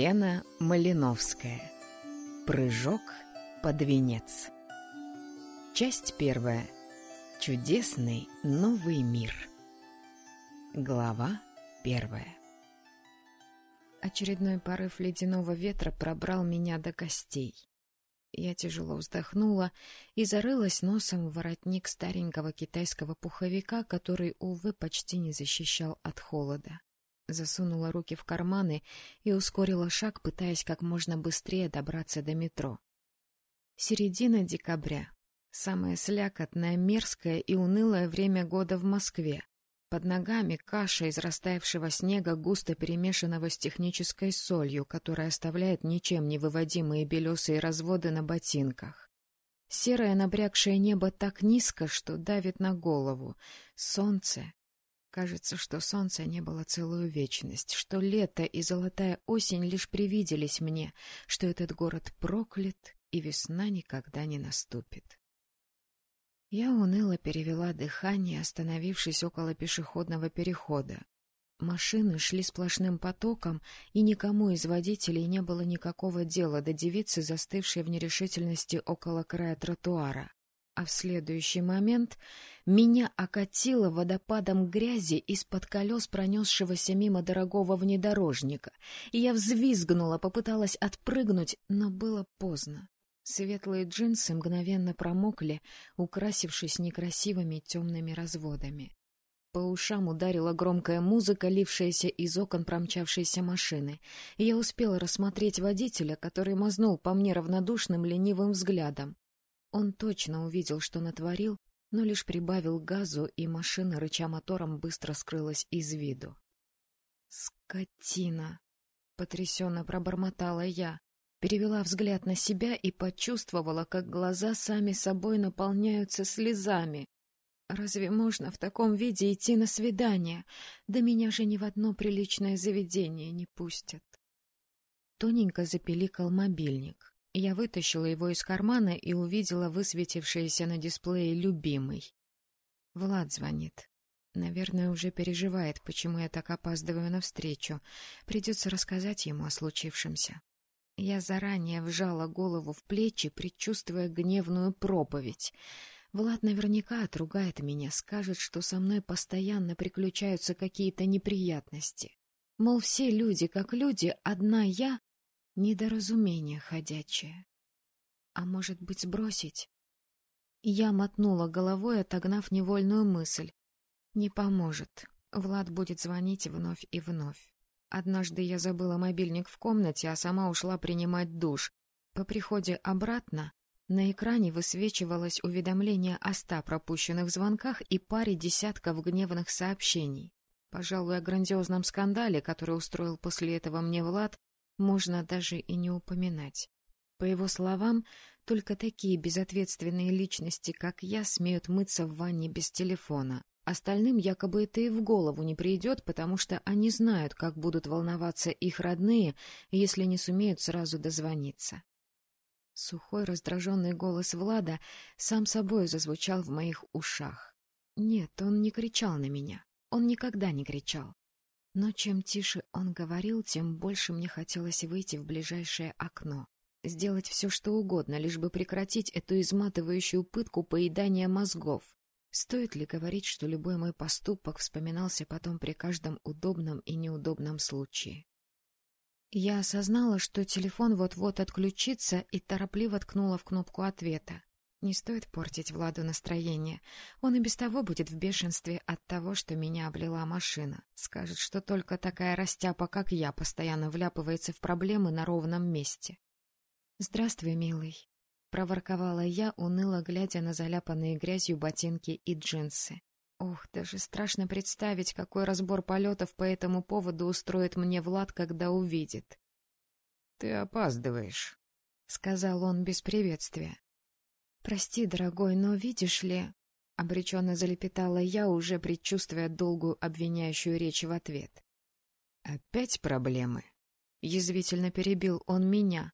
Елена Малиновская. Прыжок под венец. Часть первая. Чудесный новый мир. Глава первая. Очередной порыв ледяного ветра пробрал меня до костей. Я тяжело вздохнула и зарылась носом в воротник старенького китайского пуховика, который, увы, почти не защищал от холода засунула руки в карманы и ускорила шаг, пытаясь как можно быстрее добраться до метро. Середина декабря. Самое слякотное, мерзкое и унылое время года в Москве. Под ногами каша из растаявшего снега, густо перемешанного с технической солью, которая оставляет ничем не выводимые белесые разводы на ботинках. Серое набрякшее небо так низко, что давит на голову. Солнце Кажется, что солнца не было целую вечность, что лето и золотая осень лишь привиделись мне, что этот город проклят, и весна никогда не наступит. Я уныло перевела дыхание, остановившись около пешеходного перехода. Машины шли сплошным потоком, и никому из водителей не было никакого дела до девицы, застывшей в нерешительности около края тротуара а в следующий момент меня окатило водопадом грязи из-под колес пронесшегося мимо дорогого внедорожника, и я взвизгнула, попыталась отпрыгнуть, но было поздно. Светлые джинсы мгновенно промокли, украсившись некрасивыми темными разводами. По ушам ударила громкая музыка, лившаяся из окон промчавшейся машины, и я успела рассмотреть водителя, который мазнул по мне равнодушным ленивым взглядом. Он точно увидел, что натворил, но лишь прибавил газу, и машина, рыча мотором, быстро скрылась из виду. «Скотина!» — потрясенно пробормотала я, перевела взгляд на себя и почувствовала, как глаза сами собой наполняются слезами. «Разве можно в таком виде идти на свидание? Да меня же ни в одно приличное заведение не пустят!» Тоненько запеликал мобильник. Я вытащила его из кармана и увидела высветившееся на дисплее «любимый». Влад звонит. Наверное, уже переживает, почему я так опаздываю навстречу. Придется рассказать ему о случившемся. Я заранее вжала голову в плечи, предчувствуя гневную проповедь. Влад наверняка отругает меня, скажет, что со мной постоянно приключаются какие-то неприятности. Мол, все люди как люди, одна я Недоразумение ходячее. А может быть, сбросить? Я мотнула головой, отогнав невольную мысль. Не поможет. Влад будет звонить вновь и вновь. Однажды я забыла мобильник в комнате, а сама ушла принимать душ. По приходе обратно на экране высвечивалось уведомление о ста пропущенных звонках и паре десятков гневных сообщений. Пожалуй, о грандиозном скандале, который устроил после этого мне Влад, можно даже и не упоминать. По его словам, только такие безответственные личности, как я, смеют мыться в ванне без телефона. Остальным якобы это и в голову не придет, потому что они знают, как будут волноваться их родные, если не сумеют сразу дозвониться. Сухой раздраженный голос Влада сам собой зазвучал в моих ушах. Нет, он не кричал на меня. Он никогда не кричал. Но чем тише он говорил, тем больше мне хотелось выйти в ближайшее окно. Сделать все, что угодно, лишь бы прекратить эту изматывающую пытку поедания мозгов. Стоит ли говорить, что любой мой поступок вспоминался потом при каждом удобном и неудобном случае? Я осознала, что телефон вот-вот отключится, и торопливо ткнула в кнопку ответа. Не стоит портить Владу настроение. Он и без того будет в бешенстве от того, что меня облила машина. Скажет, что только такая растяпа, как я, постоянно вляпывается в проблемы на ровном месте. «Здравствуй, милый», — проворковала я, уныло глядя на заляпанные грязью ботинки и джинсы. Ох, даже страшно представить, какой разбор полетов по этому поводу устроит мне Влад, когда увидит. — Ты опаздываешь, — сказал он без приветствия. «Прости, дорогой, но видишь ли...» — обреченно залепетала я, уже предчувствуя долгую обвиняющую речь в ответ. «Опять проблемы?» — язвительно перебил он меня.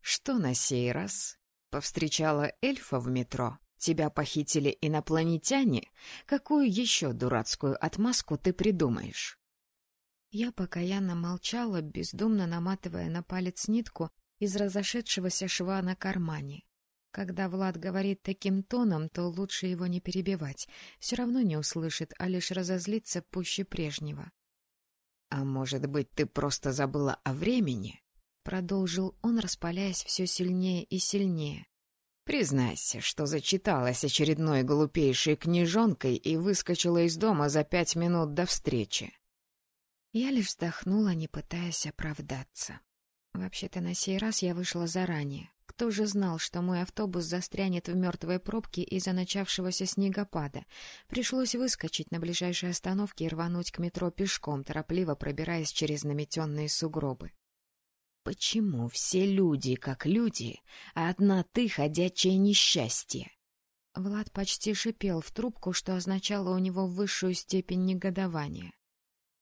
«Что на сей раз? Повстречала эльфа в метро? Тебя похитили инопланетяне? Какую еще дурацкую отмазку ты придумаешь?» Я покаянно молчала, бездумно наматывая на палец нитку из разошедшегося шва на кармане. Когда Влад говорит таким тоном, то лучше его не перебивать. Все равно не услышит, а лишь разозлится пуще прежнего. — А может быть, ты просто забыла о времени? — продолжил он, распаляясь все сильнее и сильнее. — Признайся, что зачиталась очередной глупейшей книжонкой и выскочила из дома за пять минут до встречи. Я лишь вздохнула, не пытаясь оправдаться. Вообще-то на сей раз я вышла заранее. Кто же знал, что мой автобус застрянет в мертвой пробке из-за начавшегося снегопада? Пришлось выскочить на ближайшей остановке и рвануть к метро пешком, торопливо пробираясь через наметенные сугробы. Почему все люди как люди, а одна ты — ходячее несчастье? Влад почти шипел в трубку, что означало у него высшую степень негодования.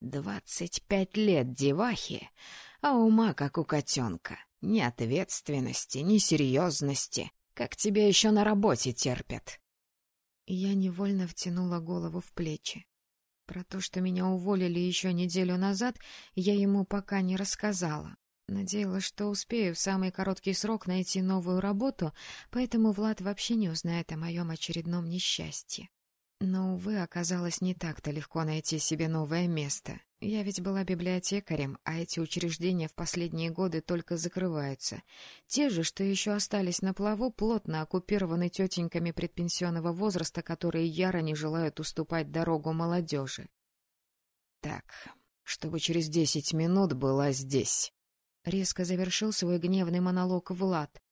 Двадцать пять лет девахи, а ума как у котенка. Ни ответственности, ни серьезности. Как тебя еще на работе терпят? Я невольно втянула голову в плечи. Про то, что меня уволили еще неделю назад, я ему пока не рассказала. Надеялась, что успею в самый короткий срок найти новую работу, поэтому Влад вообще не узнает о моем очередном несчастье. Но, увы, оказалось не так-то легко найти себе новое место. Я ведь была библиотекарем, а эти учреждения в последние годы только закрываются. Те же, что еще остались на плаву, плотно оккупированы тетеньками предпенсионного возраста, которые яро не желают уступать дорогу молодежи. Так, чтобы через десять минут была здесь. Резко завершил свой гневный монолог Влад.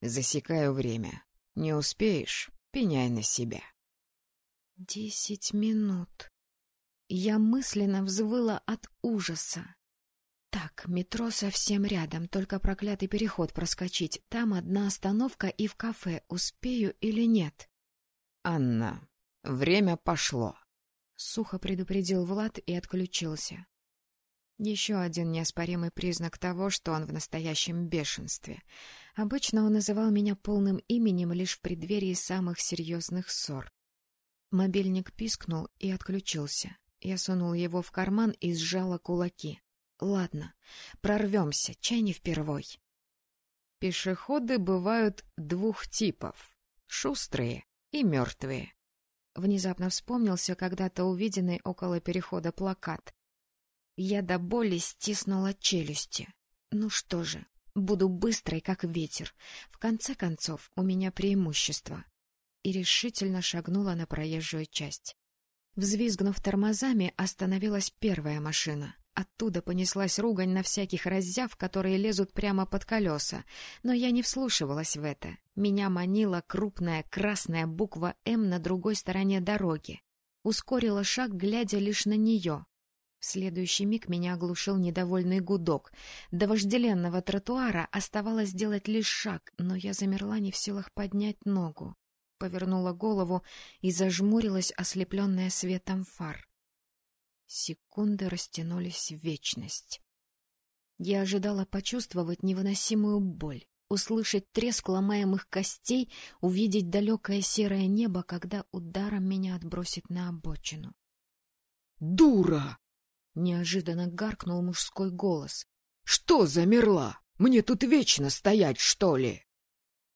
Засекаю время. Не успеешь — пеняй на себя. Десять минут. Я мысленно взвыла от ужаса. Так, метро совсем рядом, только проклятый переход проскочить. Там одна остановка и в кафе. Успею или нет? — Анна, время пошло. — сухо предупредил Влад и отключился. Еще один неоспоримый признак того, что он в настоящем бешенстве. Обычно он называл меня полным именем лишь в преддверии самых серьезных ссор. Мобильник пискнул и отключился. Я сунул его в карман и сжала кулаки. Ладно, прорвемся, чай не впервой. Пешеходы бывают двух типов — шустрые и мертвые. Внезапно вспомнился когда-то увиденный около перехода плакат. Я до боли стиснула челюсти. Ну что же, буду быстрой, как ветер. В конце концов, у меня преимущество и решительно шагнула на проезжую часть. Взвизгнув тормозами, остановилась первая машина. Оттуда понеслась ругань на всяких раззяв, которые лезут прямо под колеса. Но я не вслушивалась в это. Меня манила крупная красная буква «М» на другой стороне дороги. Ускорила шаг, глядя лишь на нее. В следующий миг меня оглушил недовольный гудок. До вожделенного тротуара оставалось сделать лишь шаг, но я замерла не в силах поднять ногу повернула голову и зажмурилась, ослепленная светом фар. Секунды растянулись в вечность. Я ожидала почувствовать невыносимую боль, услышать треск ломаемых костей, увидеть далекое серое небо, когда ударом меня отбросит на обочину. «Дура!» — неожиданно гаркнул мужской голос. «Что замерла? Мне тут вечно стоять, что ли?»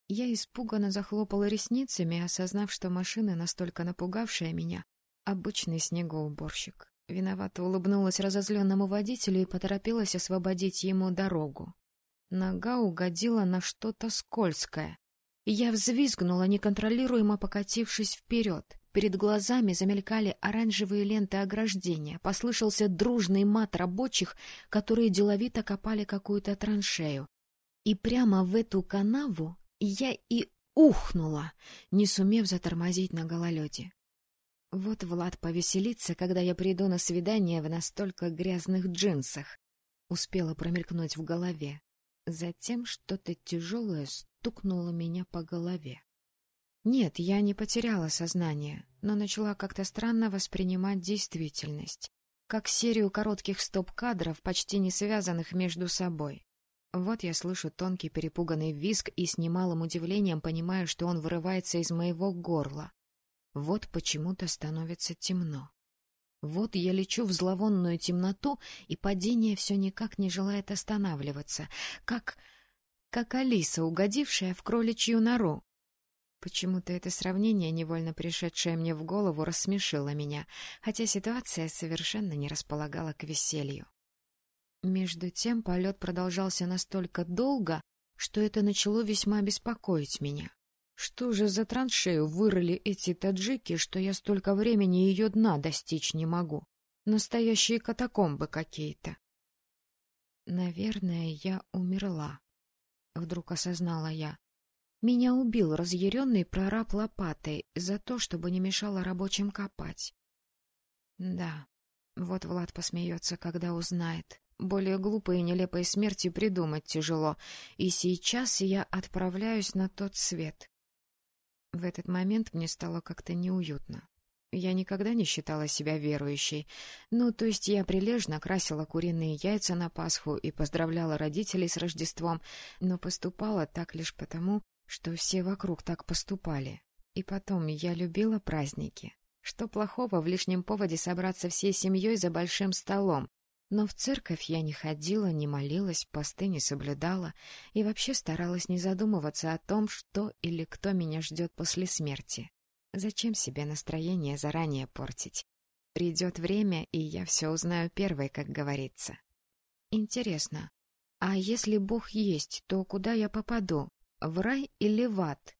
Я испуганно захлопала ресницами, осознав, что машина, настолько напугавшая меня, обычный снегоуборщик. Виновато улыбнулась разозленному водителю и поторопилась освободить ему дорогу. Нога угодила на что-то скользкое. Я взвизгнула, неконтролируемо покатившись вперед. Перед глазами замелькали оранжевые ленты ограждения. Послышался дружный мат рабочих, которые деловито копали какую-то траншею. И прямо в эту канаву я и ухнула, не сумев затормозить на гололеде. Вот Влад повеселится, когда я приду на свидание в настолько грязных джинсах. Успела промелькнуть в голове. Затем что-то тяжелое стукнуло меня по голове. Нет, я не потеряла сознание, но начала как-то странно воспринимать действительность, как серию коротких стоп-кадров, почти не связанных между собой. Вот я слышу тонкий перепуганный визг и с немалым удивлением понимаю, что он вырывается из моего горла. Вот почему-то становится темно. Вот я лечу в зловонную темноту, и падение все никак не желает останавливаться, как... как Алиса, угодившая в кроличью нору. Почему-то это сравнение, невольно пришедшее мне в голову, рассмешило меня, хотя ситуация совершенно не располагала к веселью. Между тем полет продолжался настолько долго, что это начало весьма беспокоить меня. Что же за траншею вырыли эти таджики, что я столько времени ее дна достичь не могу? Настоящие катакомбы какие-то. Наверное, я умерла. Вдруг осознала я. Меня убил разъяренный прораб лопатой за то, чтобы не мешало рабочим копать. Да, вот Влад посмеется, когда узнает. Более глупой и нелепой смерти придумать тяжело, и сейчас я отправляюсь на тот свет. В этот момент мне стало как-то неуютно. Я никогда не считала себя верующей. Ну, то есть я прилежно красила куриные яйца на Пасху и поздравляла родителей с Рождеством, но поступала так лишь потому, что все вокруг так поступали. И потом, я любила праздники. Что плохого в лишнем поводе собраться всей семьей за большим столом, но в церковь я не ходила, не молилась, посты не соблюдала и вообще старалась не задумываться о том, что или кто меня ждет после смерти. Зачем себе настроение заранее портить? Придет время, и я все узнаю первой, как говорится. Интересно, а если Бог есть, то куда я попаду? В рай или в ад?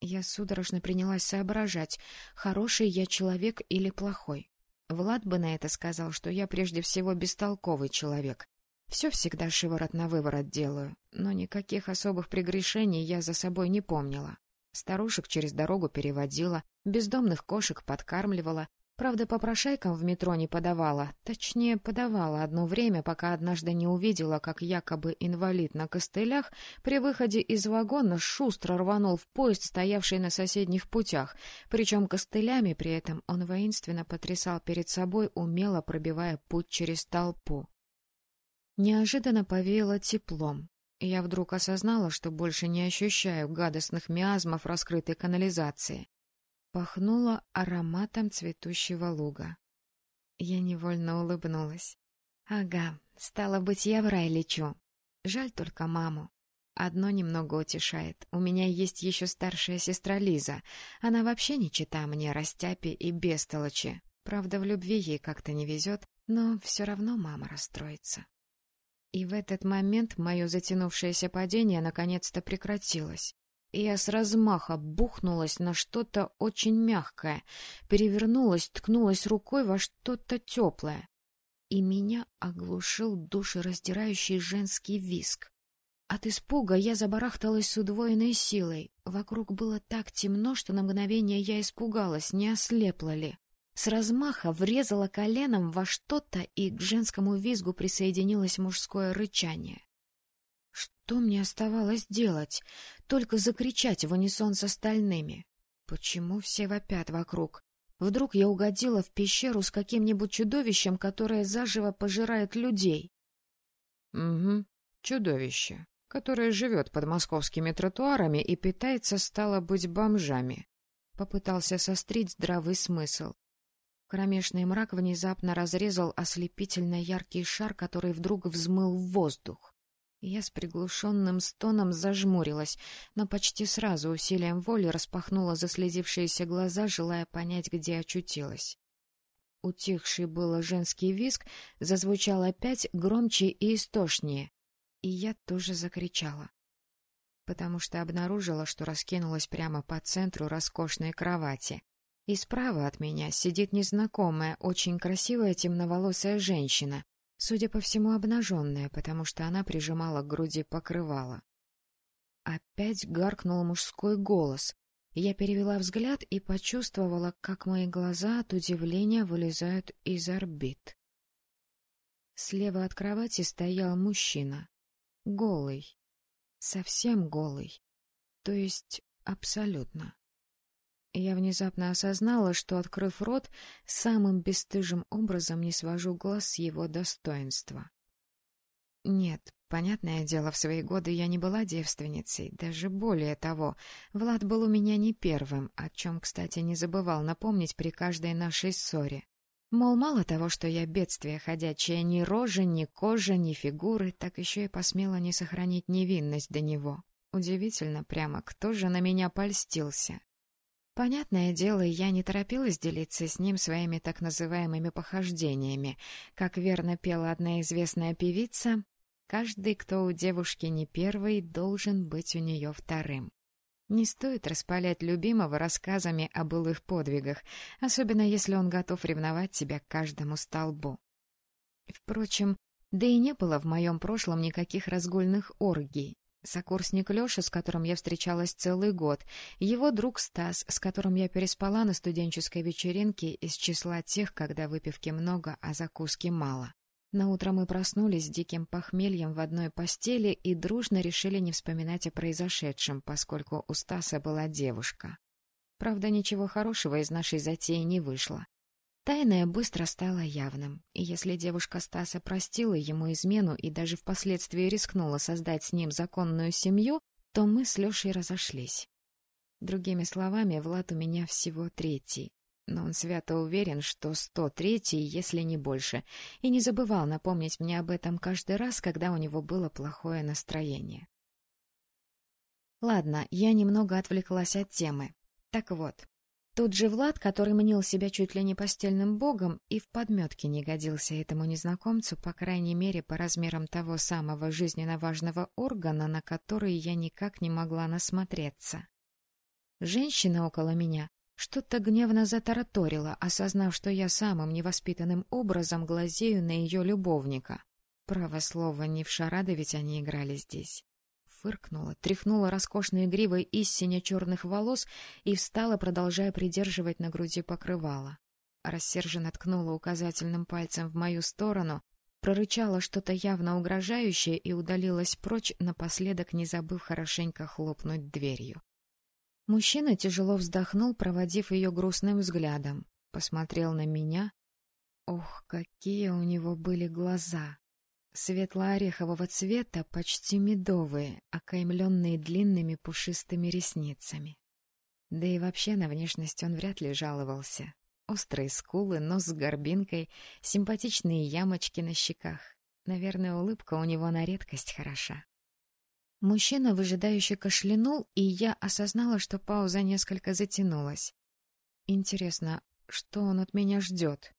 Я судорожно принялась соображать, хороший я человек или плохой. Влад бы на это сказал, что я прежде всего бестолковый человек. Все всегда шиворот на выворот делаю, но никаких особых прегрешений я за собой не помнила. Старушек через дорогу переводила, бездомных кошек подкармливала, Правда, попрошайкам в метро не подавала. Точнее, подавала одно время, пока однажды не увидела, как якобы инвалид на костылях при выходе из вагона шустро рванул в поезд, стоявший на соседних путях. Причем костылями при этом он воинственно потрясал перед собой, умело пробивая путь через толпу. Неожиданно повеяло теплом. Я вдруг осознала, что больше не ощущаю гадостных миазмов раскрытой канализации. Пахнуло ароматом цветущего луга. Я невольно улыбнулась. Ага, стало быть, я в рай лечу. Жаль только маму. Одно немного утешает. У меня есть еще старшая сестра Лиза. Она вообще не чита мне растяпи и бестолочи. Правда, в любви ей как-то не везет, но все равно мама расстроится. И в этот момент мое затянувшееся падение наконец-то прекратилось я с размаха бухнулась на что-то очень мягкое, перевернулась, ткнулась рукой во что-то теплое. И меня оглушил душераздирающий женский виск. От испуга я забарахталась с удвоенной силой. Вокруг было так темно, что на мгновение я испугалась, не ослепла ли. С размаха врезала коленом во что-то, и к женскому визгу присоединилось мужское рычание. Что мне оставалось делать? Только закричать в унисон с остальными. Почему все вопят вокруг? Вдруг я угодила в пещеру с каким-нибудь чудовищем, которое заживо пожирает людей? — Угу, чудовище, которое живет под московскими тротуарами и питается, стало быть, бомжами. Попытался сострить здравый смысл. Кромешный мрак внезапно разрезал ослепительно яркий шар, который вдруг взмыл в воздух. Я с приглушенным стоном зажмурилась, но почти сразу усилием воли распахнула заслезившиеся глаза, желая понять, где очутилась. Утихший было женский виск зазвучал опять громче и истошнее, и я тоже закричала, потому что обнаружила, что раскинулась прямо по центру роскошной кровати, и справа от меня сидит незнакомая, очень красивая темноволосая женщина, судя по всему, обнаженная, потому что она прижимала к груди покрывало. Опять гаркнул мужской голос. Я перевела взгляд и почувствовала, как мои глаза от удивления вылезают из орбит. Слева от кровати стоял мужчина. Голый. Совсем голый. То есть абсолютно. Я внезапно осознала, что, открыв рот, самым бесстыжим образом не свожу глаз с его достоинства. Нет, понятное дело, в свои годы я не была девственницей, даже более того, Влад был у меня не первым, о чем, кстати, не забывал напомнить при каждой нашей ссоре. Мол, мало того, что я бедствие ходячее, ни рожи, ни кожи, ни фигуры, так еще и посмела не сохранить невинность до него. Удивительно прямо, кто же на меня польстился. Понятное дело, я не торопилась делиться с ним своими так называемыми похождениями. Как верно пела одна известная певица, «Каждый, кто у девушки не первый, должен быть у нее вторым». Не стоит распалять любимого рассказами о былых подвигах, особенно если он готов ревновать тебя к каждому столбу. Впрочем, да и не было в моем прошлом никаких разгульных оргий. Сокурсник Леша, с которым я встречалась целый год, его друг Стас, с которым я переспала на студенческой вечеринке из числа тех, когда выпивки много, а закуски мало. Наутро мы проснулись с диким похмельем в одной постели и дружно решили не вспоминать о произошедшем, поскольку у Стаса была девушка. Правда, ничего хорошего из нашей затеи не вышло. Тайное быстро стало явным, и если девушка Стаса простила ему измену и даже впоследствии рискнула создать с ним законную семью, то мы с Лешей разошлись. Другими словами, Влад у меня всего третий, но он свято уверен, что сто третий, если не больше, и не забывал напомнить мне об этом каждый раз, когда у него было плохое настроение. Ладно, я немного отвлеклась от темы. Так вот, тут же Влад, который мнил себя чуть ли не постельным богом, и в подметке не годился этому незнакомцу, по крайней мере, по размерам того самого жизненно важного органа, на который я никак не могла насмотреться. Женщина около меня что-то гневно затараторила, осознав, что я самым невоспитанным образом глазею на ее любовника. Право слово, не в шарады ведь они играли здесь. Фыркнула, тряхнула роскошной гривой из сине-черных волос и встала, продолжая придерживать на груди покрывало. Рассерженно ткнула указательным пальцем в мою сторону, прорычала что-то явно угрожающее и удалилась прочь, напоследок не забыв хорошенько хлопнуть дверью. Мужчина тяжело вздохнул, проводив ее грустным взглядом. Посмотрел на меня. Ох, какие у него были глаза! Светло-орехового цвета, почти медовые, окаймленные длинными пушистыми ресницами. Да и вообще на внешность он вряд ли жаловался. Острые скулы, нос с горбинкой, симпатичные ямочки на щеках. Наверное, улыбка у него на редкость хороша. Мужчина выжидающе кашлянул, и я осознала, что пауза несколько затянулась. Интересно, что он от меня ждет?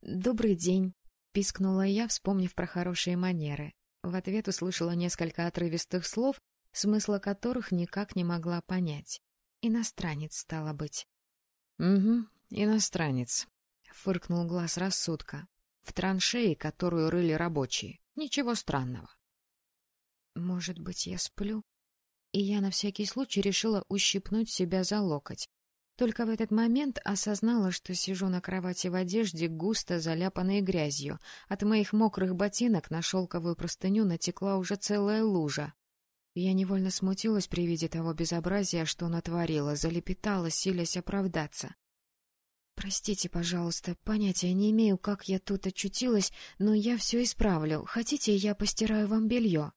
«Добрый день», — пискнула я, вспомнив про хорошие манеры. В ответ услышала несколько отрывистых слов, смысла которых никак не могла понять. Иностранец, стало быть. «Угу, иностранец», — фыркнул глаз рассудка. «В траншеи, которую рыли рабочие. Ничего странного». Может быть, я сплю? И я на всякий случай решила ущипнуть себя за локоть. Только в этот момент осознала, что сижу на кровати в одежде, густо заляпанной грязью. От моих мокрых ботинок на шелковую простыню натекла уже целая лужа. Я невольно смутилась при виде того безобразия, что натворила, залепетала, силясь оправдаться. «Простите, пожалуйста, понятия не имею, как я тут очутилась, но я все исправлю. Хотите, я постираю вам белье?»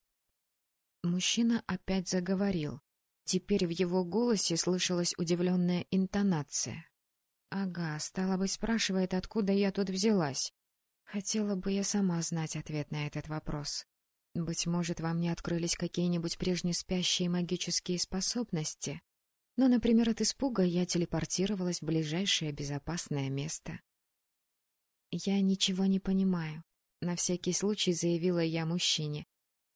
Мужчина опять заговорил. Теперь в его голосе слышалась удивленная интонация. «Ага, стало быть, спрашивает, откуда я тут взялась. Хотела бы я сама знать ответ на этот вопрос. Быть может, во мне открылись какие-нибудь прежние спящие магические способности. Но, например, от испуга я телепортировалась в ближайшее безопасное место. «Я ничего не понимаю», — на всякий случай заявила я мужчине.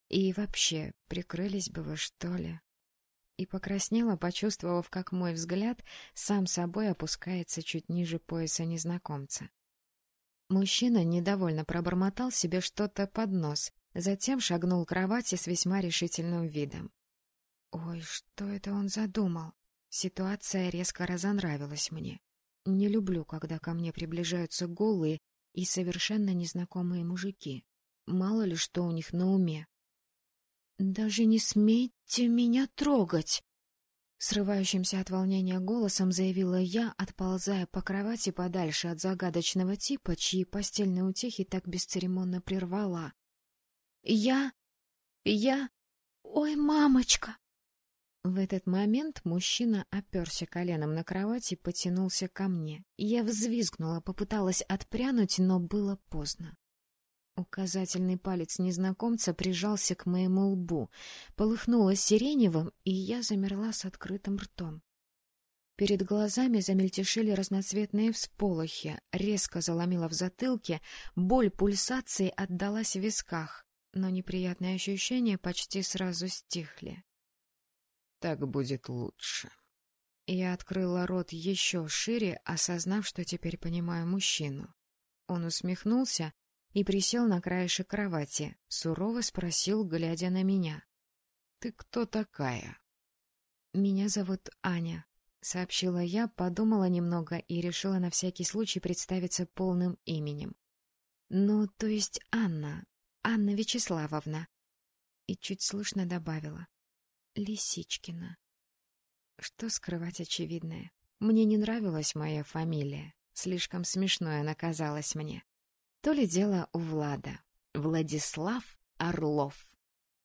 И вообще, прикрылись бы вы, что ли? И покраснела, почувствовав, как мой взгляд сам собой опускается чуть ниже пояса незнакомца. Мужчина недовольно пробормотал себе что-то под нос, затем шагнул к кровати с весьма решительным видом. Ой, что это он задумал? Ситуация резко разонравилась мне. Не люблю, когда ко мне приближаются голые и совершенно незнакомые мужики. Мало ли что у них на уме. «Даже не смейте меня трогать!» Срывающимся от волнения голосом заявила я, отползая по кровати подальше от загадочного типа, чьи постельные утехи так бесцеремонно прервала. «Я... я... Ой, мамочка!» В этот момент мужчина оперся коленом на кровать и потянулся ко мне. Я взвизгнула, попыталась отпрянуть, но было поздно. Указательный палец незнакомца прижался к моему лбу, полыхнуло сиреневым, и я замерла с открытым ртом. Перед глазами замельтешили разноцветные всполохи, резко заломила в затылке, боль пульсации отдалась в висках, но неприятные ощущения почти сразу стихли. Так будет лучше. Я открыла рот еще шире, осознав, что теперь понимаю мужчину. Он усмехнулся и присел на краешек кровати, сурово спросил, глядя на меня. — Ты кто такая? — Меня зовут Аня, — сообщила я, подумала немного и решила на всякий случай представиться полным именем. — Ну, то есть Анна, Анна Вячеславовна. И чуть слышно добавила. Лисичкина. Что скрывать очевидное? Мне не нравилась моя фамилия. Слишком смешной она казалась мне. То ли дело у Влада. Владислав Орлов.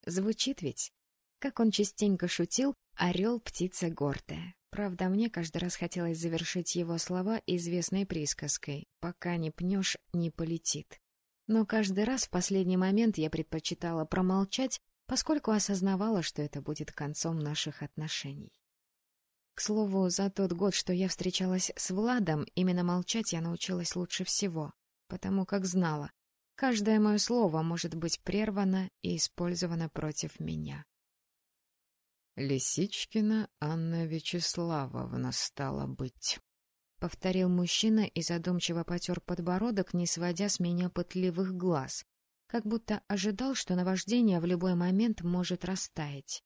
Звучит ведь? Как он частенько шутил, орел — птица гордая. Правда, мне каждый раз хотелось завершить его слова известной присказкой «пока не пнешь, не полетит». Но каждый раз в последний момент я предпочитала промолчать поскольку осознавала, что это будет концом наших отношений. К слову, за тот год, что я встречалась с Владом, именно молчать я научилась лучше всего, потому как знала, каждое мое слово может быть прервано и использовано против меня. «Лисичкина Анна Вячеславовна стала быть», — повторил мужчина и задумчиво потер подбородок, не сводя с меня пытливых глаз, как будто ожидал, что наваждение в любой момент может растаять.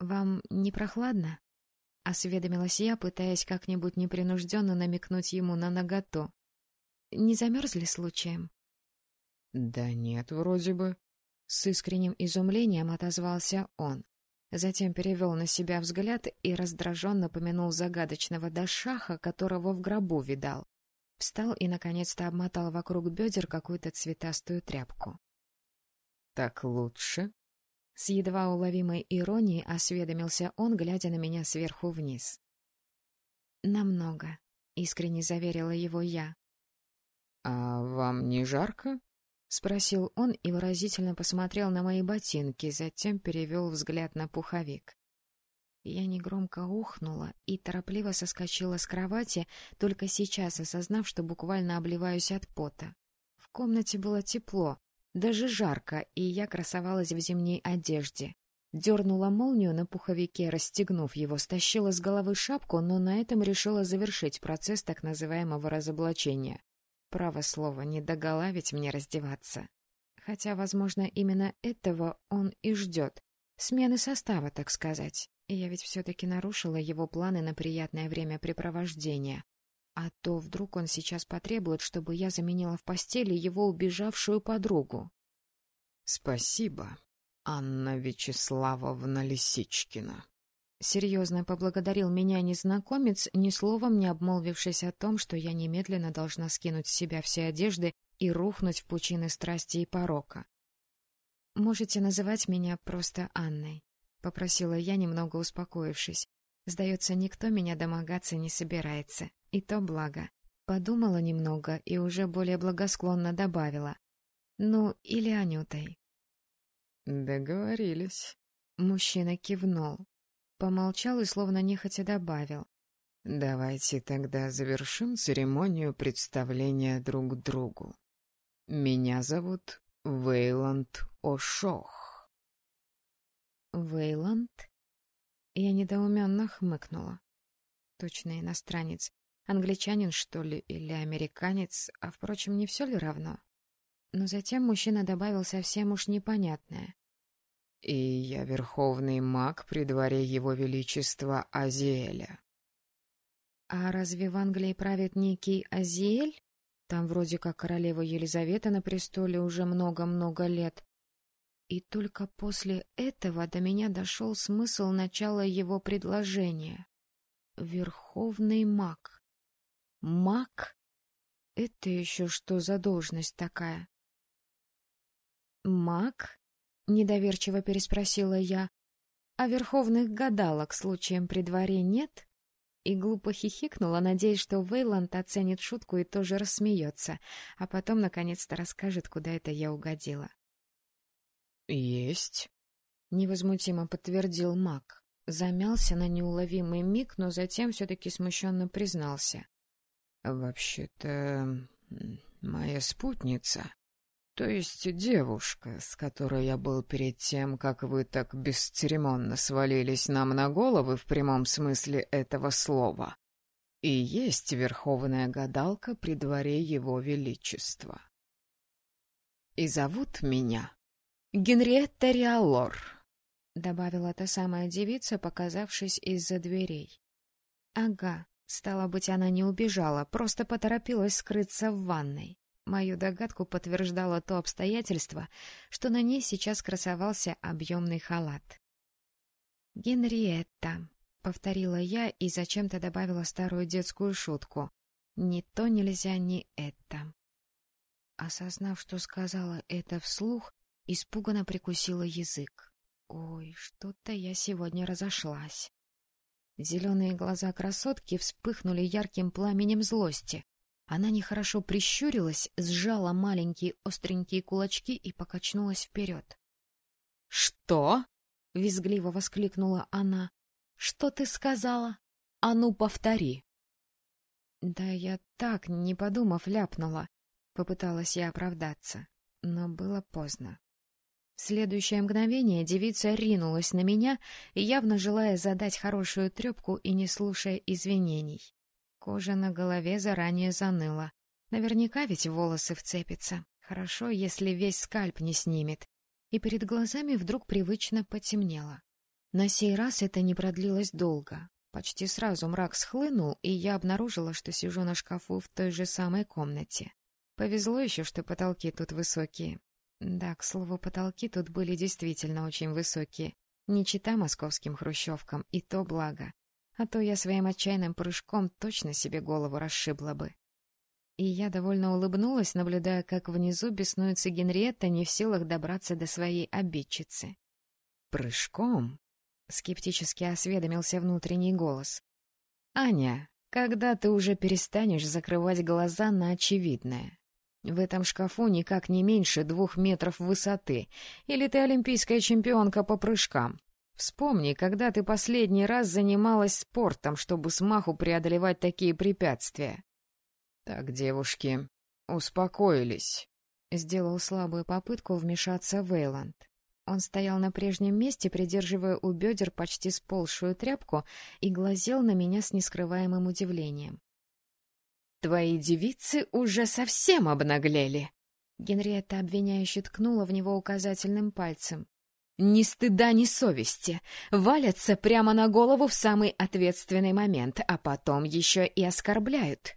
«Вам не прохладно?» — осведомилась я, пытаясь как-нибудь непринужденно намекнуть ему на наготу. «Не замерзли случаем?» «Да нет, вроде бы». С искренним изумлением отозвался он. Затем перевел на себя взгляд и раздраженно помянул загадочного Дашаха, которого в гробу видал. Встал и, наконец-то, обмотал вокруг бедер какую-то цветастую тряпку. — Так лучше? — с едва уловимой иронией осведомился он, глядя на меня сверху вниз. — Намного, — искренне заверила его я. — А вам не жарко? — спросил он и выразительно посмотрел на мои ботинки, затем перевел взгляд на пуховик. Я негромко ухнула и торопливо соскочила с кровати, только сейчас осознав, что буквально обливаюсь от пота. В комнате было тепло, даже жарко, и я красовалась в зимней одежде. Дернула молнию на пуховике, расстегнув его, стащила с головы шапку, но на этом решила завершить процесс так называемого разоблачения. Право слово, не догола ведь мне раздеваться. Хотя, возможно, именно этого он и ждет. Смены состава, так сказать. Я ведь все-таки нарушила его планы на приятное времяпрепровождение. А то вдруг он сейчас потребует, чтобы я заменила в постели его убежавшую подругу. — Спасибо, Анна Вячеславовна Лисичкина. Серьезно поблагодарил меня незнакомец, ни словом не обмолвившись о том, что я немедленно должна скинуть с себя все одежды и рухнуть в пучины страсти и порока. Можете называть меня просто Анной. — попросила я, немного успокоившись. Сдается, никто меня домогаться не собирается. И то благо. Подумала немного и уже более благосклонно добавила. Ну, или Анютой. Договорились. Мужчина кивнул. Помолчал и словно нехотя добавил. Давайте тогда завершим церемонию представления друг другу. Меня зовут Вейланд О'Шох. Вейланд? Я недоуменно хмыкнула. Точно иностранец. Англичанин, что ли, или американец, а, впрочем, не все ли равно? Но затем мужчина добавил совсем уж непонятное. «И я верховный маг при дворе его величества Азиэля». «А разве в Англии правит некий Азиэль? Там вроде как королева Елизавета на престоле уже много-много лет. И только после этого до меня дошел смысл начала его предложения. Верховный маг. Маг? Это еще что за должность такая? Маг? Недоверчиво переспросила я. А верховных гадалок случаем при дворе нет? И глупо хихикнула, надеясь, что Вейланд оценит шутку и тоже рассмеется, а потом наконец-то расскажет, куда это я угодила. «Есть», — невозмутимо подтвердил маг. Замялся на неуловимый миг, но затем все-таки смущенно признался. «Вообще-то, моя спутница, то есть девушка, с которой я был перед тем, как вы так бесцеремонно свалились нам на головы в прямом смысле этого слова, и есть верховная гадалка при дворе его величества. И зовут меня Генриетта Риалор». — добавила та самая девица, показавшись из-за дверей. — Ага, стало быть, она не убежала, просто поторопилась скрыться в ванной. Мою догадку подтверждало то обстоятельство, что на ней сейчас красовался объемный халат. «Генриетта», — повторила я и зачем-то добавила старую детскую шутку. «Ни то нельзя, ни это». Осознав, что сказала это вслух, испуганно прикусила язык. Ой, что-то я сегодня разошлась. Зеленые глаза красотки вспыхнули ярким пламенем злости. Она нехорошо прищурилась, сжала маленькие остренькие кулачки и покачнулась вперед. — Что? — визгливо воскликнула она. — Что ты сказала? А ну, повтори. — Да я так, не подумав, ляпнула. Попыталась я оправдаться, но было поздно. В следующее мгновение девица ринулась на меня, явно желая задать хорошую трепку и не слушая извинений. Кожа на голове заранее заныла. Наверняка ведь волосы вцепятся. Хорошо, если весь скальп не снимет. И перед глазами вдруг привычно потемнело. На сей раз это не продлилось долго. Почти сразу мрак схлынул, и я обнаружила, что сижу на шкафу в той же самой комнате. Повезло еще, что потолки тут высокие. Да, к слову, потолки тут были действительно очень высокие. Не чита московским хрущевкам, и то благо. А то я своим отчаянным прыжком точно себе голову расшибла бы. И я довольно улыбнулась, наблюдая, как внизу беснуется Генриетта, не в силах добраться до своей обидчицы. «Прыжком?» — скептически осведомился внутренний голос. «Аня, когда ты уже перестанешь закрывать глаза на очевидное?» В этом шкафу никак не меньше двух метров высоты. Или ты олимпийская чемпионка по прыжкам. Вспомни, когда ты последний раз занималась спортом, чтобы смаху преодолевать такие препятствия. Так, девушки, успокоились. Сделал слабую попытку вмешаться Вейланд. Он стоял на прежнем месте, придерживая у бедер почти сползшую тряпку, и глазел на меня с нескрываемым удивлением. Твои девицы уже совсем обнаглели. Генриетта обвиняюще ткнула в него указательным пальцем. Ни стыда, ни совести. Валятся прямо на голову в самый ответственный момент, а потом еще и оскорбляют.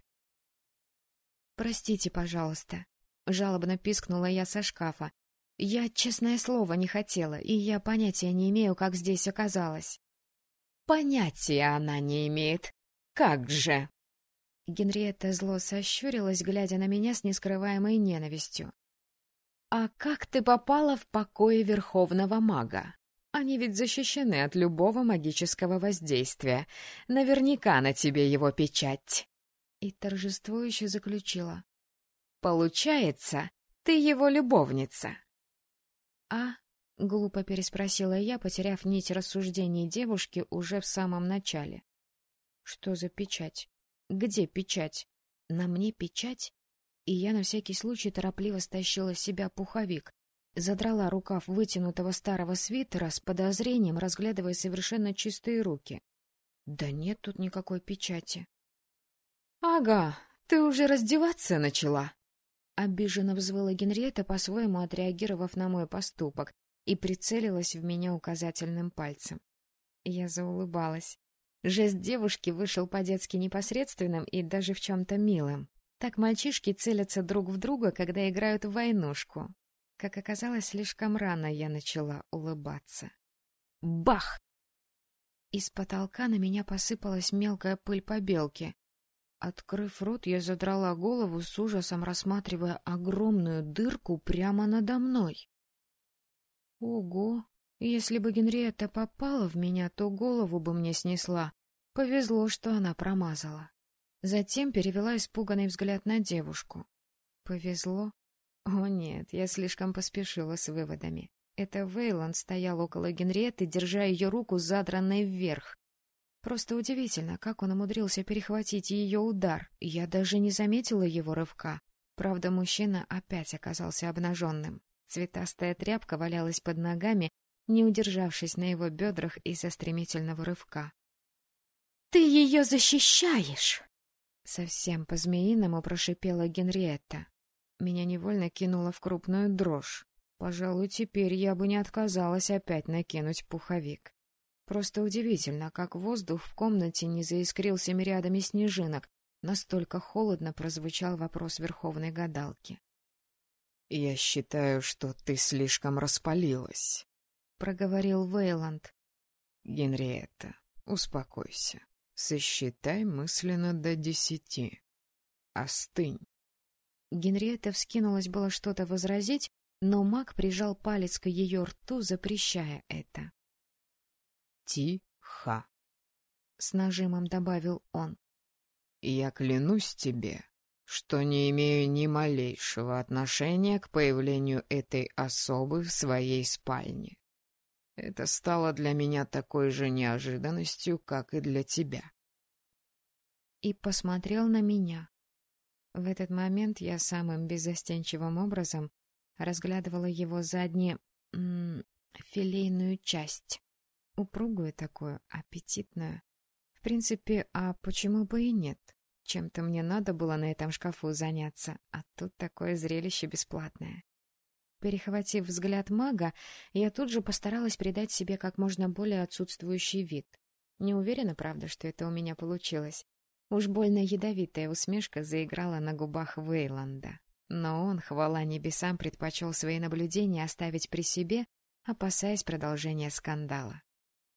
«Простите, пожалуйста», — жалобно пискнула я со шкафа. «Я, честное слово, не хотела, и я понятия не имею, как здесь оказалось». «Понятия она не имеет. Как же!» Генриетта зло сощурилась, глядя на меня с нескрываемой ненавистью. «А как ты попала в покое Верховного Мага? Они ведь защищены от любого магического воздействия. Наверняка на тебе его печать». И торжествующе заключила. «Получается, ты его любовница». «А?» — глупо переспросила я, потеряв нить рассуждений девушки уже в самом начале. «Что за печать?» Где печать? На мне печать? И я на всякий случай торопливо стащила с себя пуховик, задрала рукав вытянутого старого свитера с подозрением, разглядывая совершенно чистые руки. Да нет тут никакой печати. — Ага, ты уже раздеваться начала? Обиженно взвыла Генриетта, по-своему отреагировав на мой поступок, и прицелилась в меня указательным пальцем. Я заулыбалась. Жест девушки вышел по-детски непосредственным и даже в чем-то милым. Так мальчишки целятся друг в друга, когда играют в войнушку. Как оказалось, слишком рано я начала улыбаться. Бах! Из потолка на меня посыпалась мелкая пыль побелки. Открыв рот, я задрала голову с ужасом, рассматривая огромную дырку прямо надо мной. Ого! Если бы Генриетта попала в меня, то голову бы мне снесла. Повезло, что она промазала. Затем перевела испуганный взгляд на девушку. Повезло? О нет, я слишком поспешила с выводами. Это Вейланд стоял около Генриетты, держа ее руку задранной вверх. Просто удивительно, как он умудрился перехватить ее удар. Я даже не заметила его рывка. Правда, мужчина опять оказался обнаженным. Цветастая тряпка валялась под ногами, не удержавшись на его бедрах из-за стремительного рывка. «Ты ее защищаешь!» Совсем по-змеиному прошипела Генриетта. Меня невольно кинуло в крупную дрожь. Пожалуй, теперь я бы не отказалась опять накинуть пуховик. Просто удивительно, как воздух в комнате не заискрился мириадами снежинок. Настолько холодно прозвучал вопрос верховной гадалки. — Я считаю, что ты слишком распалилась, — проговорил Вейланд. — Генриетта, успокойся. Сосчитай мысленно до десяти. Остынь. Генриетта вскинулась было что-то возразить, но маг прижал палец к ее рту, запрещая это. «Тихо!» — с нажимом добавил он. «Я клянусь тебе, что не имею ни малейшего отношения к появлению этой особы в своей спальне. Это стало для меня такой же неожиданностью, как и для тебя. И посмотрел на меня. В этот момент я самым безостенчивым образом разглядывала его заднюю филейную часть. Упругую такую, аппетитную. В принципе, а почему бы и нет? Чем-то мне надо было на этом шкафу заняться, а тут такое зрелище бесплатное. Перехватив взгляд мага, я тут же постаралась придать себе как можно более отсутствующий вид. Не уверена, правда, что это у меня получилось. Уж больно ядовитая усмешка заиграла на губах Вейланда. Но он, хвала небесам, предпочел свои наблюдения оставить при себе, опасаясь продолжения скандала.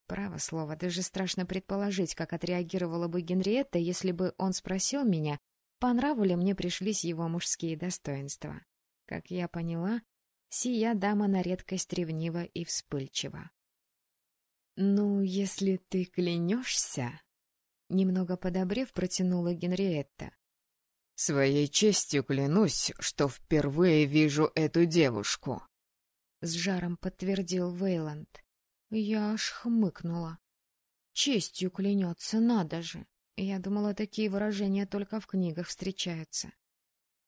Право слово, даже страшно предположить, как отреагировала бы Генриетта, если бы он спросил меня, по нраву ли мне пришлись его мужские достоинства. Как я поняла, Сия дама на редкость ревнива и вспыльчива. «Ну, если ты клянешься...» Немного подобрев, протянула Генриетта. «Своей честью клянусь, что впервые вижу эту девушку», — с жаром подтвердил Вейланд. Я аж хмыкнула. «Честью клянется, надо же!» Я думала, такие выражения только в книгах встречаются.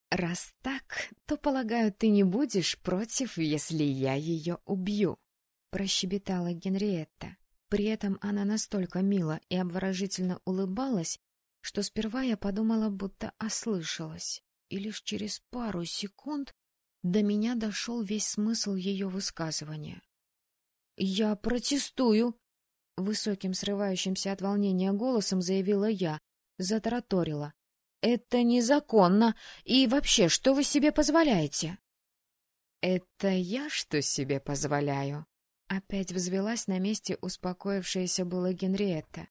«Раз так, то, полагаю, ты не будешь против, если я ее убью», — прощебетала Генриетта. При этом она настолько мило и обворожительно улыбалась, что сперва я подумала, будто ослышалась, и лишь через пару секунд до меня дошел весь смысл ее высказывания. «Я протестую!» — высоким срывающимся от волнения голосом заявила я, затараторила. Это незаконно. И вообще, что вы себе позволяете? Это я что себе позволяю? Опять взвелась на месте успокоившаяся была Генриетта.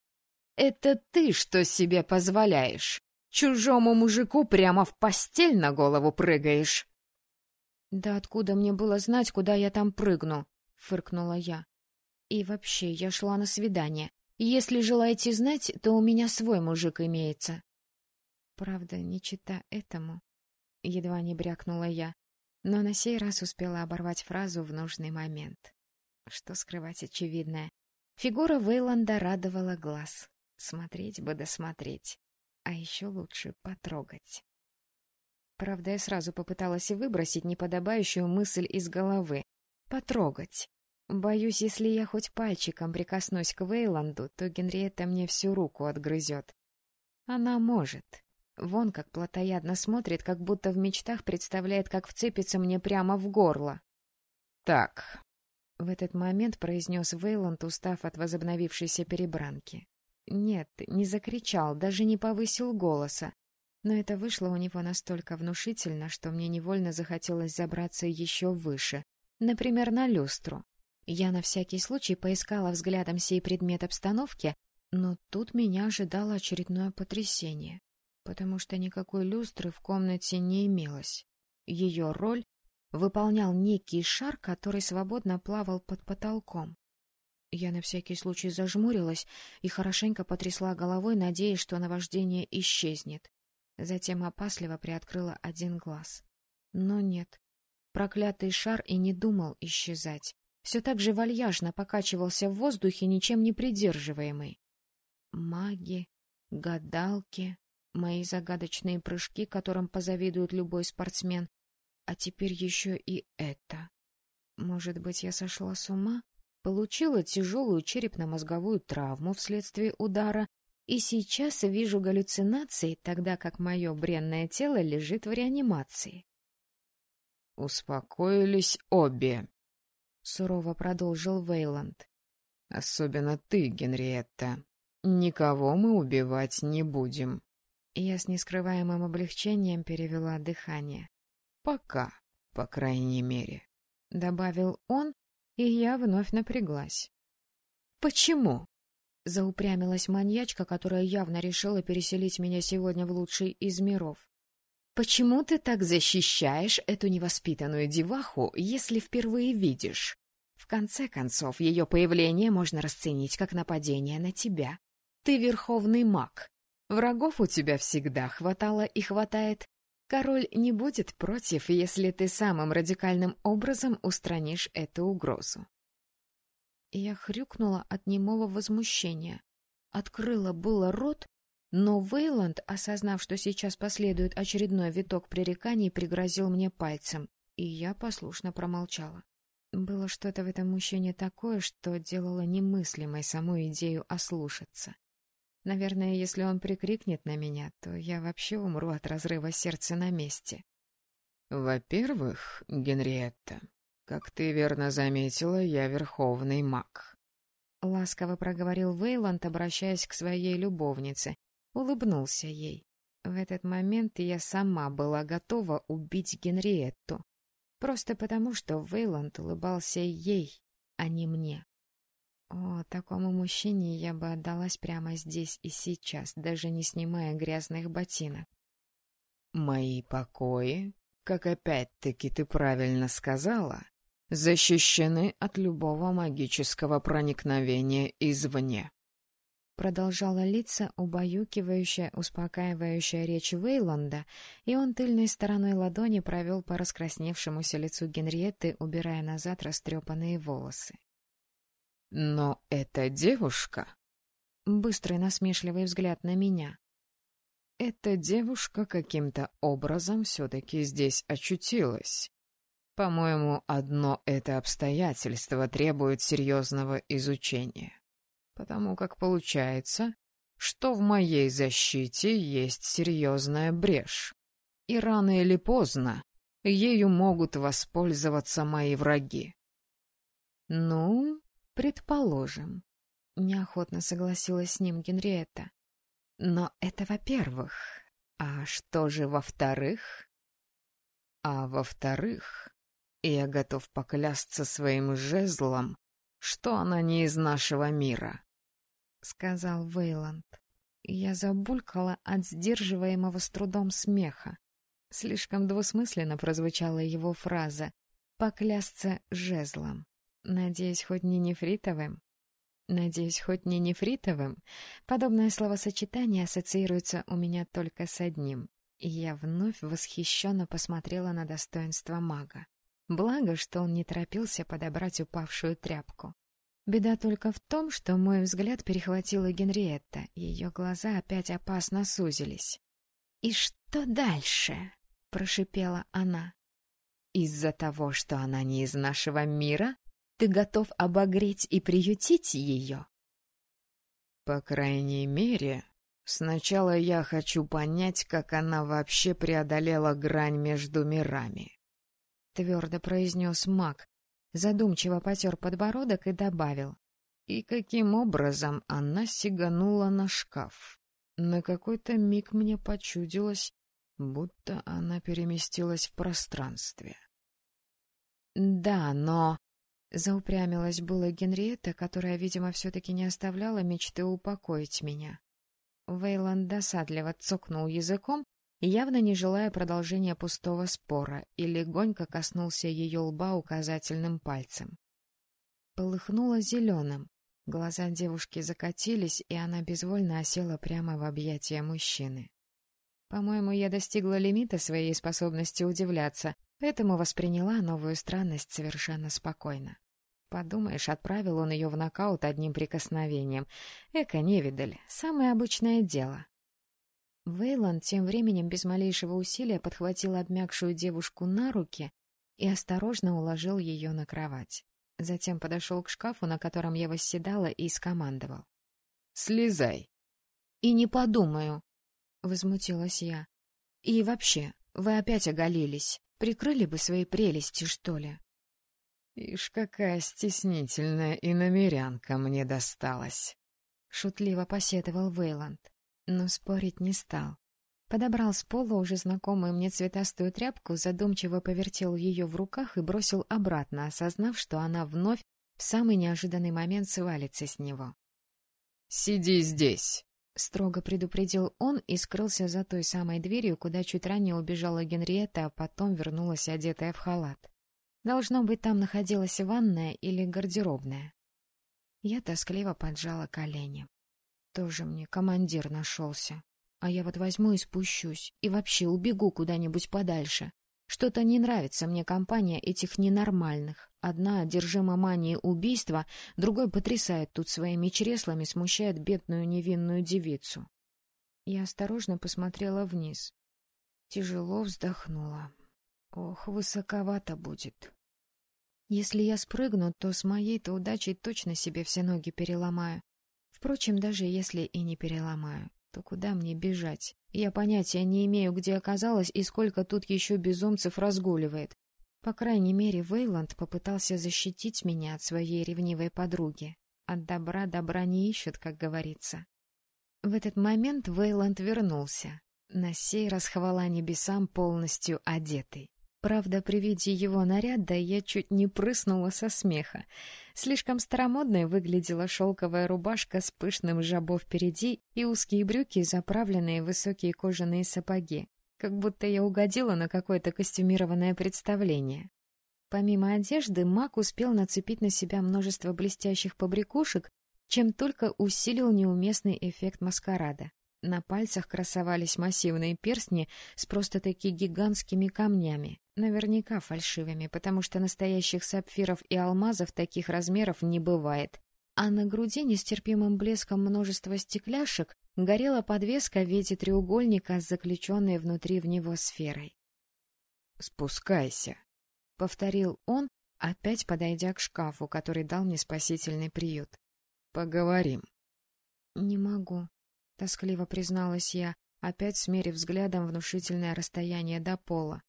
Это ты что себе позволяешь? Чужому мужику прямо в постель на голову прыгаешь. Да откуда мне было знать, куда я там прыгну? Фыркнула я. И вообще, я шла на свидание. Если желаете знать, то у меня свой мужик имеется. Правда, не чита этому. Едва не брякнула я, но на сей раз успела оборвать фразу в нужный момент. Что скрывать очевидное? Фигура Вейланда радовала глаз. Смотреть бы досмотреть. А еще лучше потрогать. Правда, я сразу попыталась выбросить неподобающую мысль из головы. Потрогать. Боюсь, если я хоть пальчиком прикоснусь к Вейланду, то Генриетта мне всю руку отгрызет. Она может. Вон как плотоядно смотрит, как будто в мечтах представляет, как вцепится мне прямо в горло. «Так», — в этот момент произнес Вейланд, устав от возобновившейся перебранки. Нет, не закричал, даже не повысил голоса. Но это вышло у него настолько внушительно, что мне невольно захотелось забраться еще выше, например, на люстру. Я на всякий случай поискала взглядом сей предмет обстановки, но тут меня ожидало очередное потрясение потому что никакой люстры в комнате не имелось. Ее роль выполнял некий шар, который свободно плавал под потолком. Я на всякий случай зажмурилась и хорошенько потрясла головой, надеясь, что наваждение исчезнет. Затем опасливо приоткрыла один глаз. Но нет. Проклятый шар и не думал исчезать. Все так же вальяжно покачивался в воздухе, ничем не придерживаемый. Маги, гадалки, мои загадочные прыжки, которым позавидует любой спортсмен, а теперь еще и это. Может быть, я сошла с ума? Получила тяжелую черепно-мозговую травму вследствие удара, и сейчас вижу галлюцинации, тогда как мое бренное тело лежит в реанимации. «Успокоились обе», — сурово продолжил Вейланд. «Особенно ты, Генриетта. Никого мы убивать не будем». Я с нескрываемым облегчением перевела дыхание. «Пока, по крайней мере», — добавил он, и я вновь напряглась. «Почему?» — заупрямилась маньячка, которая явно решила переселить меня сегодня в лучший из миров. «Почему ты так защищаешь эту невоспитанную деваху, если впервые видишь? В конце концов, ее появление можно расценить как нападение на тебя. Ты верховный маг, Врагов у тебя всегда хватало и хватает. Король не будет против, если ты самым радикальным образом устранишь эту угрозу. Я хрюкнула от немого возмущения. Открыла было рот, но Вейланд, осознав, что сейчас последует очередной виток пререканий, пригрозил мне пальцем, и я послушно промолчала. Было что-то в этом мужчине такое, что делало немыслимой саму идею ослушаться. Наверное, если он прикрикнет на меня, то я вообще умру от разрыва сердца на месте. Во-первых, Генриетта, как ты верно заметила, я верховный маг. Ласково проговорил Вейланд, обращаясь к своей любовнице. Улыбнулся ей. В этот момент я сама была готова убить Генриетту. Просто потому, что Вейланд улыбался ей, а не мне. О, такому мужчине я бы отдалась прямо здесь и сейчас, даже не снимая грязных ботинок. Мои покои, как опять-таки ты правильно сказала, защищены от любого магического проникновения извне. Продолжала лица убаюкивающая, успокаивающая речь Вейланда, и он тыльной стороной ладони провел по раскрасневшемуся лицу Генриетты, убирая назад растрепанные волосы. Но эта девушка... Быстрый насмешливый взгляд на меня. Эта девушка каким-то образом все-таки здесь очутилась. По-моему, одно это обстоятельство требует серьезного изучения. Потому как получается, что в моей защите есть серьезная брешь. И рано или поздно ею могут воспользоваться мои враги. Ну, Предположим. Неохотно согласилась с ним Генриетта. Но это во-первых. А что же во-вторых? А во-вторых, я готов поклясться своим жезлом, что она не из нашего мира, — сказал Вейланд. Я забулькала от сдерживаемого с трудом смеха. Слишком двусмысленно прозвучала его фраза «поклясться жезлом». Надеюсь, хоть не нефритовым. Надеюсь, хоть не нефритовым. Подобное словосочетание ассоциируется у меня только с одним. И я вновь восхищенно посмотрела на достоинство мага. Благо, что он не торопился подобрать упавшую тряпку. Беда только в том, что мой взгляд перехватила Генриетта, ее глаза опять опасно сузились. «И что дальше?» — прошипела она. «Из-за того, что она не из нашего мира?» Ты готов обогреть и приютить ее? По крайней мере, сначала я хочу понять, как она вообще преодолела грань между мирами. Твердо произнес маг, задумчиво потер подбородок и добавил. И каким образом она сиганула на шкаф? На какой-то миг мне почудилось, будто она переместилась в пространстве. Да, но Заупрямилась была Генриетта, которая, видимо, все-таки не оставляла мечты упокоить меня. Вейланд досадливо цокнул языком явно не желая продолжения пустого спора, и легонько коснулся ее лба указательным пальцем. Полыхнуло зеленым. Глаза девушки закатились, и она безвольно осела прямо в объятия мужчины. По-моему, я достигла лимита своей способности удивляться, поэтому восприняла новую странность совершенно спокойно. Подумаешь, отправил он ее в нокаут одним прикосновением. Эка, невидаль, самое обычное дело. Вейланд тем временем без малейшего усилия подхватил обмякшую девушку на руки и осторожно уложил ее на кровать. Затем подошел к шкафу, на котором я восседала, и скомандовал. «Слезай!» «И не подумаю!» — возмутилась я. «И вообще, вы опять оголились. Прикрыли бы свои прелести, что ли?» «Ишь, какая стеснительная иномерянка мне досталась!» — шутливо посетовал Вейланд, но спорить не стал. Подобрал с пола уже знакомую мне цветастую тряпку, задумчиво повертел ее в руках и бросил обратно, осознав, что она вновь в самый неожиданный момент свалится с него. «Сиди здесь!» — строго предупредил он и скрылся за той самой дверью, куда чуть ранее убежала Генриетта, а потом вернулась одетая в халат. Должно быть, там находилась ванная или гардеробная. Я тоскливо поджала колени. Тоже мне командир нашелся. А я вот возьму и спущусь, и вообще убегу куда-нибудь подальше. Что-то не нравится мне компания этих ненормальных. Одна одержима манией убийства, другой потрясает тут своими чреслами, смущает бедную невинную девицу. Я осторожно посмотрела вниз. Тяжело вздохнула. Ох, высоковато будет. Если я спрыгну, то с моей-то удачей точно себе все ноги переломаю. Впрочем, даже если и не переломаю, то куда мне бежать? Я понятия не имею, где оказалась и сколько тут еще безумцев разгуливает. По крайней мере, Вейланд попытался защитить меня от своей ревнивой подруги. От добра добра не ищут, как говорится. В этот момент Вейланд вернулся. На сей раз хвала небесам полностью одетый. Правда, при виде его наряда я чуть не прыснула со смеха. Слишком старомодной выглядела шелковая рубашка с пышным жабо впереди и узкие брюки, заправленные в высокие кожаные сапоги как будто я угодила на какое-то костюмированное представление. Помимо одежды, маг успел нацепить на себя множество блестящих побрякушек, чем только усилил неуместный эффект маскарада. На пальцах красовались массивные перстни с просто-таки гигантскими камнями, наверняка фальшивыми, потому что настоящих сапфиров и алмазов таких размеров не бывает. А на груди нестерпимым блеском множество стекляшек горела подвеска в виде треугольника с заключенной внутри в него сферой. «Спускайся», — повторил он, опять подойдя к шкафу, который дал мне спасительный приют. «Поговорим». «Не могу», — тоскливо призналась я, опять смерив взглядом внушительное расстояние до пола.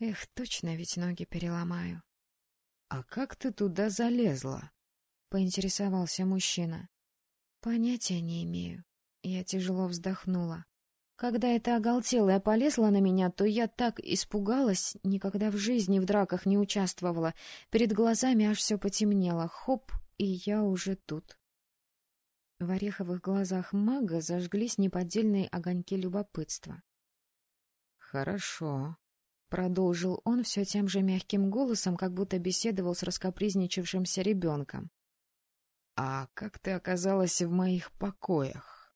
«Эх, точно ведь ноги переломаю». «А как ты туда залезла?» — поинтересовался мужчина. «Понятия не имею. Я тяжело вздохнула. Когда эта оголтелая полезла на меня, то я так испугалась, никогда в жизни в драках не участвовала. Перед глазами аж все потемнело. Хоп, и я уже тут. В ореховых глазах мага зажглись неподдельные огоньки любопытства. «Хорошо», — продолжил он все тем же мягким голосом, как будто беседовал с раскопризничавшимся ребенком. «А как ты оказалась в моих покоях?»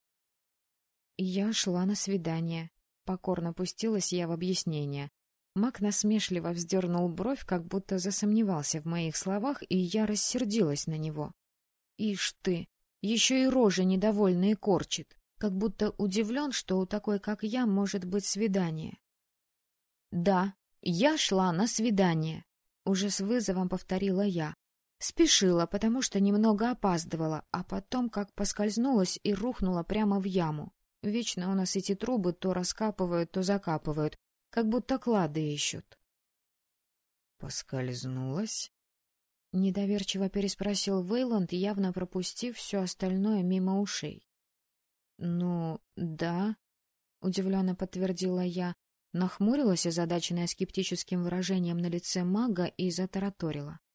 Я шла на свидание. Покорно пустилась я в объяснение. Мак насмешливо вздернул бровь, как будто засомневался в моих словах, и я рассердилась на него. Ишь ты, еще и рожи недовольные корчит, как будто удивлен, что у такой, как я, может быть свидание. Да, я шла на свидание, уже с вызовом повторила я. Спешила, потому что немного опаздывала, а потом как поскользнулась и рухнула прямо в яму. Вечно у нас эти трубы то раскапывают, то закапывают, как будто клады ищут. Поскользнулась? Недоверчиво переспросил Вейланд, явно пропустив все остальное мимо ушей. — Ну, да, — удивленно подтвердила я, нахмурилась, озадаченная скептическим выражением на лице мага, и затараторила. —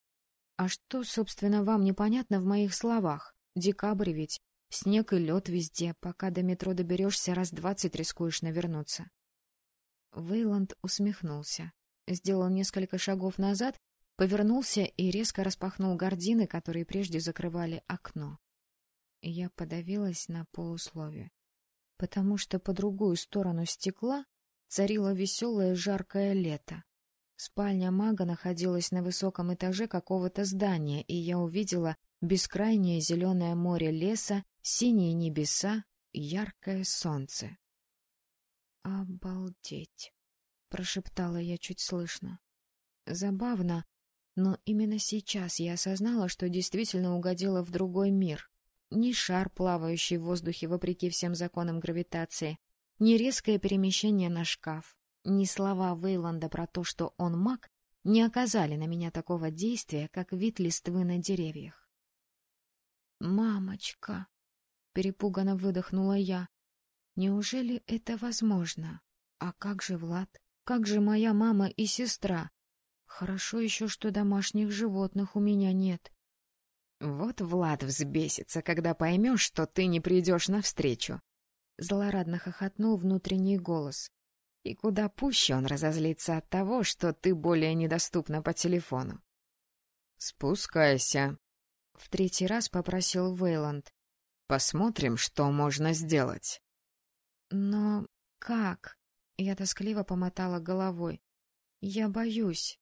А что, собственно, вам непонятно в моих словах? Декабрь ведь. Снег и лед везде, пока до метро доберешься, раз двадцать рискуешь навернуться. Вейланд усмехнулся, сделал несколько шагов назад, повернулся и резко распахнул гардины, которые прежде закрывали окно. Я подавилась на полуслове, потому что по другую сторону стекла царило веселое жаркое лето. Спальня мага находилась на высоком этаже какого-то здания, и я увидела бескрайнее зеленое море леса, синие небеса, яркое солнце. «Обалдеть!» — прошептала я чуть слышно. Забавно, но именно сейчас я осознала, что действительно угодила в другой мир. Ни шар, плавающий в воздухе вопреки всем законам гравитации, ни резкое перемещение на шкаф, ни слова Вейланда про то, что он маг, не оказали на меня такого действия, как вид листвы на деревьях. «Мамочка!» — перепуганно выдохнула я. «Неужели это возможно? А как же Влад? Как же моя мама и сестра? Хорошо еще, что домашних животных у меня нет». «Вот Влад взбесится, когда поймешь, что ты не придешь навстречу», — злорадно хохотнул внутренний голос. И куда пуще он разозлится от того, что ты более недоступна по телефону. «Спускайся», — в третий раз попросил Вейланд. «Посмотрим, что можно сделать». «Но как?» — я тоскливо помотала головой. «Я боюсь».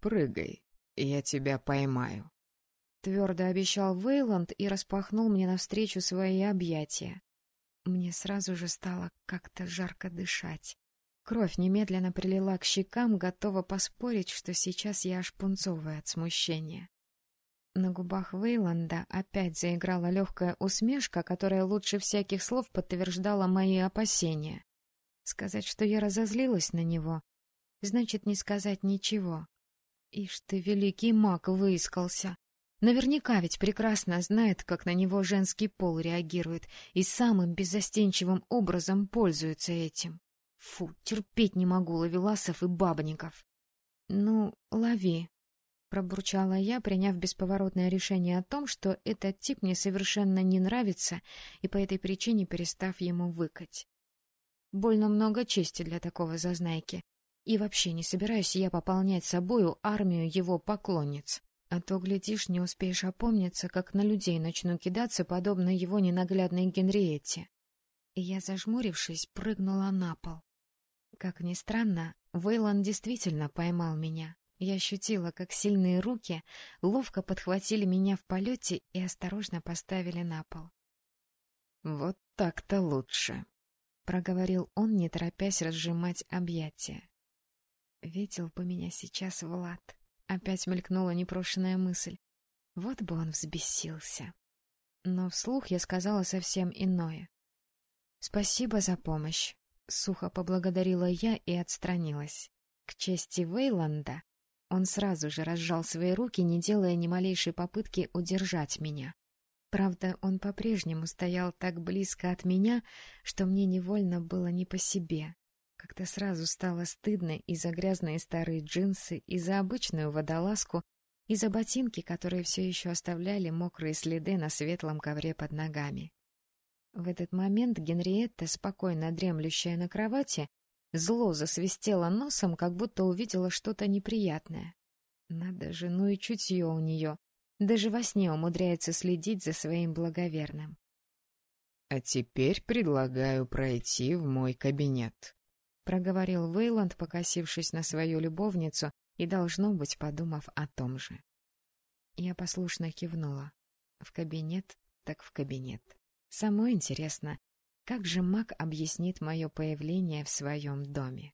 «Прыгай, я тебя поймаю», — твердо обещал Вейланд и распахнул мне навстречу свои объятия. Мне сразу же стало как-то жарко дышать. Кровь немедленно прилила к щекам, готова поспорить, что сейчас я аж пунцовая от смущения. На губах Вейланда опять заиграла легкая усмешка, которая лучше всяких слов подтверждала мои опасения. Сказать, что я разозлилась на него, значит не сказать ничего. Ишь ты, великий маг, выискался. Наверняка ведь прекрасно знает, как на него женский пол реагирует, и самым беззастенчивым образом пользуется этим. Фу, терпеть не могу ловеласов и бабников. — Ну, лови, — пробурчала я, приняв бесповоротное решение о том, что этот тип мне совершенно не нравится, и по этой причине перестав ему выкать. Больно много чести для такого зазнайки. И вообще не собираюсь я пополнять собою армию его поклонниц. А то, глядишь, не успеешь опомниться, как на людей начну кидаться, подобно его ненаглядной Генриетте. И я, зажмурившись, прыгнула на пол. Как ни странно, Вейлон действительно поймал меня. Я ощутила, как сильные руки ловко подхватили меня в полете и осторожно поставили на пол. «Вот так-то лучше», — проговорил он, не торопясь разжимать объятия. Видел бы меня сейчас Влад. Опять мелькнула непрошенная мысль. Вот бы он взбесился. Но вслух я сказала совсем иное. «Спасибо за помощь. Сухо поблагодарила я и отстранилась. К чести Вейланда, он сразу же разжал свои руки, не делая ни малейшей попытки удержать меня. Правда, он по-прежнему стоял так близко от меня, что мне невольно было не по себе. Как-то сразу стало стыдно и за грязные старые джинсы, и за обычную водолазку, и за ботинки, которые все еще оставляли мокрые следы на светлом ковре под ногами. В этот момент Генриетта, спокойно дремлющая на кровати, зло засвистела носом, как будто увидела что-то неприятное. Надо же, ну и чутье у нее. Даже во сне умудряется следить за своим благоверным. — А теперь предлагаю пройти в мой кабинет, — проговорил Вейланд, покосившись на свою любовницу и, должно быть, подумав о том же. Я послушно кивнула. В кабинет так в кабинет. Самое интересно, как же маг объяснит мое появление в своем доме?